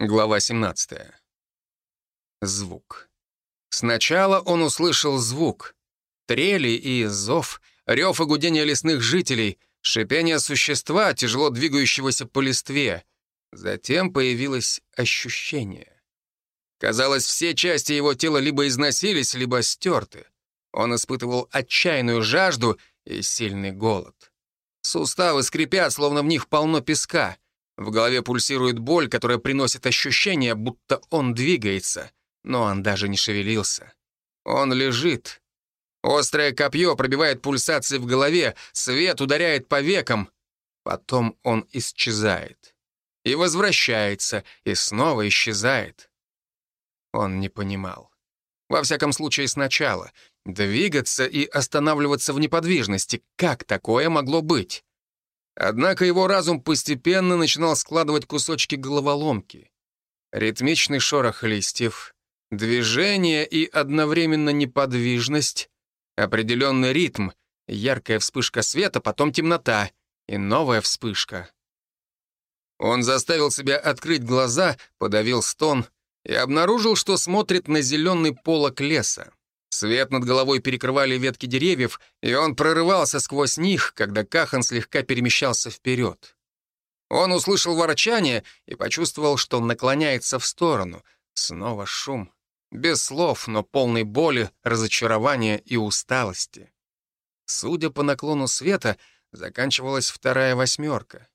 Глава 17. Звук. Сначала он услышал звук. Трели и зов, рев и гудение лесных жителей, шипение существа, тяжело двигающегося по листве. Затем появилось ощущение. Казалось, все части его тела либо износились, либо стерты. Он испытывал отчаянную жажду и сильный голод. Суставы скрипят, словно в них полно песка — в голове пульсирует боль, которая приносит ощущение, будто он двигается, но он даже не шевелился. Он лежит. Острое копье пробивает пульсации в голове, свет ударяет по векам. Потом он исчезает. И возвращается, и снова исчезает. Он не понимал. Во всяком случае, сначала. Двигаться и останавливаться в неподвижности. Как такое могло быть? Однако его разум постепенно начинал складывать кусочки головоломки. Ритмичный шорох листьев, движение и одновременно неподвижность, определенный ритм, яркая вспышка света, потом темнота и новая вспышка. Он заставил себя открыть глаза, подавил стон и обнаружил, что смотрит на зеленый полок леса. Свет над головой перекрывали ветки деревьев, и он прорывался сквозь них, когда Кахан слегка перемещался вперед. Он услышал ворчание и почувствовал, что наклоняется в сторону. Снова шум. Без слов, но полный боли, разочарования и усталости. Судя по наклону света, заканчивалась вторая восьмерка.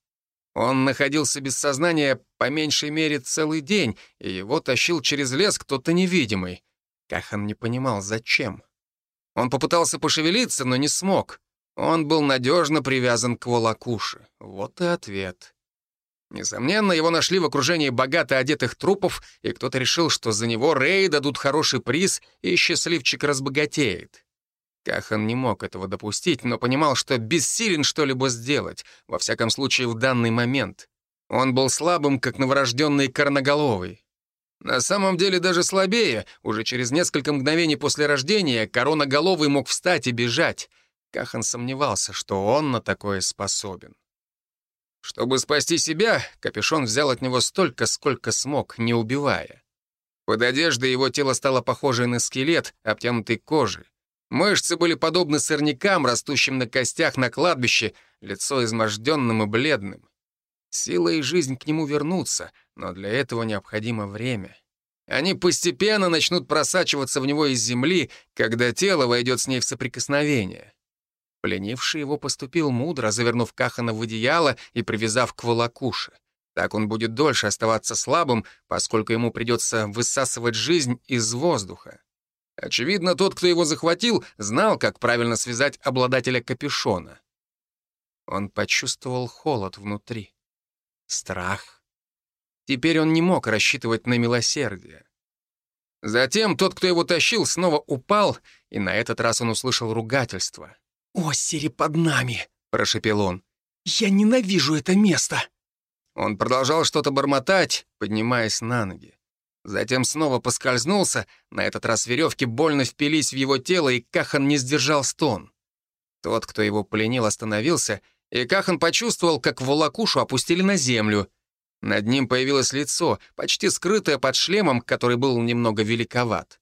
Он находился без сознания по меньшей мере целый день, и его тащил через лес кто-то невидимый. Кахан не понимал, зачем. Он попытался пошевелиться, но не смог. Он был надежно привязан к волокуше. Вот и ответ. Несомненно, его нашли в окружении богато одетых трупов, и кто-то решил, что за него Рэй дадут хороший приз, и счастливчик разбогатеет. Кахан не мог этого допустить, но понимал, что бессилен что-либо сделать, во всяком случае в данный момент. Он был слабым, как новорожденный корноголовый. На самом деле даже слабее. Уже через несколько мгновений после рождения короноголовый мог встать и бежать. Кахан сомневался, что он на такое способен. Чтобы спасти себя, капюшон взял от него столько, сколько смог, не убивая. Под одеждой его тело стало похоже на скелет, обтянутый кожей. Мышцы были подобны сорнякам, растущим на костях на кладбище, лицо изможденным и бледным. Сила и жизнь к нему вернутся, но для этого необходимо время. Они постепенно начнут просачиваться в него из земли, когда тело войдет с ней в соприкосновение. Пленивший его поступил мудро, завернув Кахана в одеяло и привязав к волокуше. Так он будет дольше оставаться слабым, поскольку ему придется высасывать жизнь из воздуха. Очевидно, тот, кто его захватил, знал, как правильно связать обладателя капюшона. Он почувствовал холод внутри страх. Теперь он не мог рассчитывать на милосердие. Затем тот, кто его тащил, снова упал, и на этот раз он услышал ругательство. «Осири под нами!» — прошепел он. «Я ненавижу это место!» Он продолжал что-то бормотать, поднимаясь на ноги. Затем снова поскользнулся, на этот раз веревки больно впились в его тело, и Кахан не сдержал стон. Тот, кто его пленил, остановился и Кахан почувствовал, как волокушу опустили на землю. Над ним появилось лицо, почти скрытое под шлемом, который был немного великоват.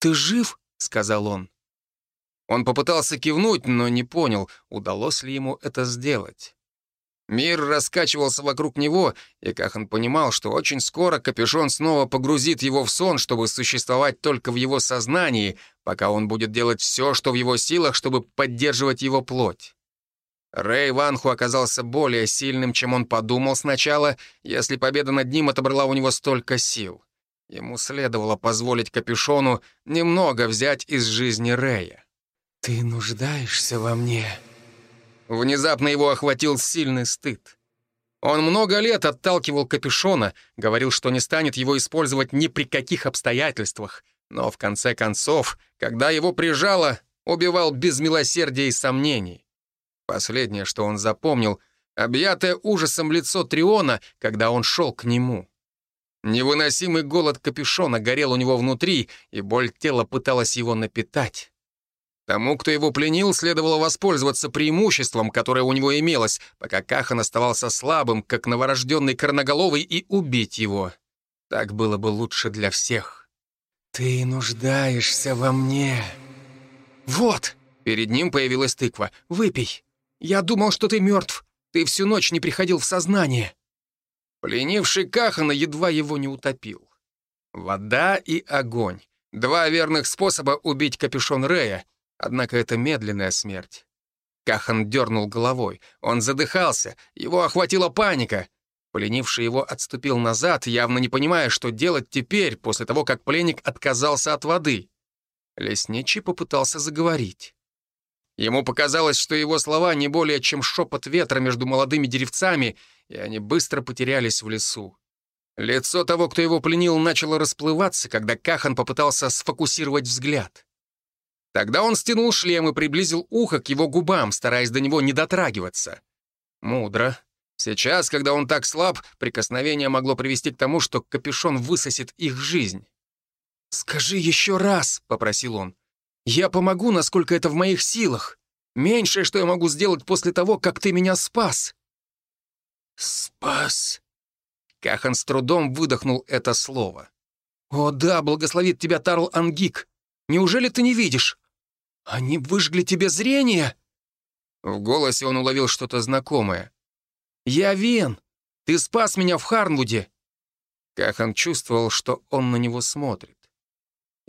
«Ты жив?» — сказал он. Он попытался кивнуть, но не понял, удалось ли ему это сделать. Мир раскачивался вокруг него, и Кахан понимал, что очень скоро капюшон снова погрузит его в сон, чтобы существовать только в его сознании, пока он будет делать все, что в его силах, чтобы поддерживать его плоть. Рэй Ванху оказался более сильным, чем он подумал сначала, если победа над ним отобрала у него столько сил. Ему следовало позволить Капюшону немного взять из жизни Рэя. «Ты нуждаешься во мне». Внезапно его охватил сильный стыд. Он много лет отталкивал Капюшона, говорил, что не станет его использовать ни при каких обстоятельствах, но в конце концов, когда его прижало, убивал без милосердия и сомнений. Последнее, что он запомнил, объятое ужасом лицо Триона, когда он шел к нему. Невыносимый голод капюшона горел у него внутри, и боль тела пыталась его напитать. Тому, кто его пленил, следовало воспользоваться преимуществом, которое у него имелось, пока Кахан оставался слабым, как новорожденный корноголовый, и убить его. Так было бы лучше для всех. «Ты нуждаешься во мне». «Вот!» — перед ним появилась тыква. «Выпей. Я думал, что ты мертв. Ты всю ночь не приходил в сознание». Пленивший Кахана едва его не утопил. Вода и огонь. Два верных способа убить капюшон Рея, однако это медленная смерть. Кахан дернул головой. Он задыхался, его охватила паника. Поленивший его отступил назад, явно не понимая, что делать теперь, после того, как пленник отказался от воды. Лесничий попытался заговорить. Ему показалось, что его слова не более чем шепот ветра между молодыми деревцами, и они быстро потерялись в лесу. Лицо того, кто его пленил, начало расплываться, когда Кахан попытался сфокусировать взгляд. Тогда он стянул шлем и приблизил ухо к его губам, стараясь до него не дотрагиваться. Мудро. Сейчас, когда он так слаб, прикосновение могло привести к тому, что капюшон высосет их жизнь. «Скажи еще раз», — попросил он. «Я помогу, насколько это в моих силах. Меньшее, что я могу сделать после того, как ты меня спас». «Спас?» Кахан с трудом выдохнул это слово. «О да, благословит тебя Тарл Ангик. Неужели ты не видишь? Они выжгли тебе зрение?» В голосе он уловил что-то знакомое. «Я Вен. Ты спас меня в Харнвуде». Кахан чувствовал, что он на него смотрит.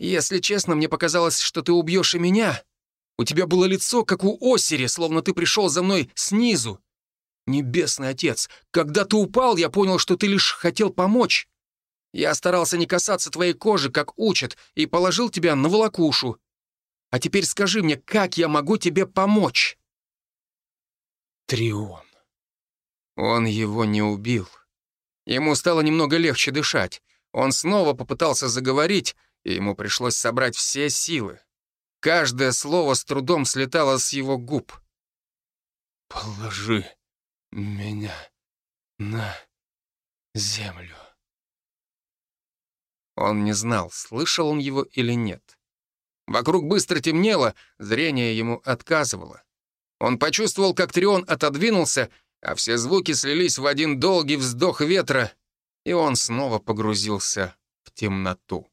«Если честно, мне показалось, что ты убьешь и меня. У тебя было лицо, как у Осири, словно ты пришел за мной снизу. Небесный Отец, когда ты упал, я понял, что ты лишь хотел помочь. Я старался не касаться твоей кожи, как учат, и положил тебя на волокушу. А теперь скажи мне, как я могу тебе помочь?» Трион. Он его не убил. Ему стало немного легче дышать. Он снова попытался заговорить, и ему пришлось собрать все силы. Каждое слово с трудом слетало с его губ. «Положи меня на землю». Он не знал, слышал он его или нет. Вокруг быстро темнело, зрение ему отказывало. Он почувствовал, как Трион отодвинулся, а все звуки слились в один долгий вздох ветра, и он снова погрузился в темноту.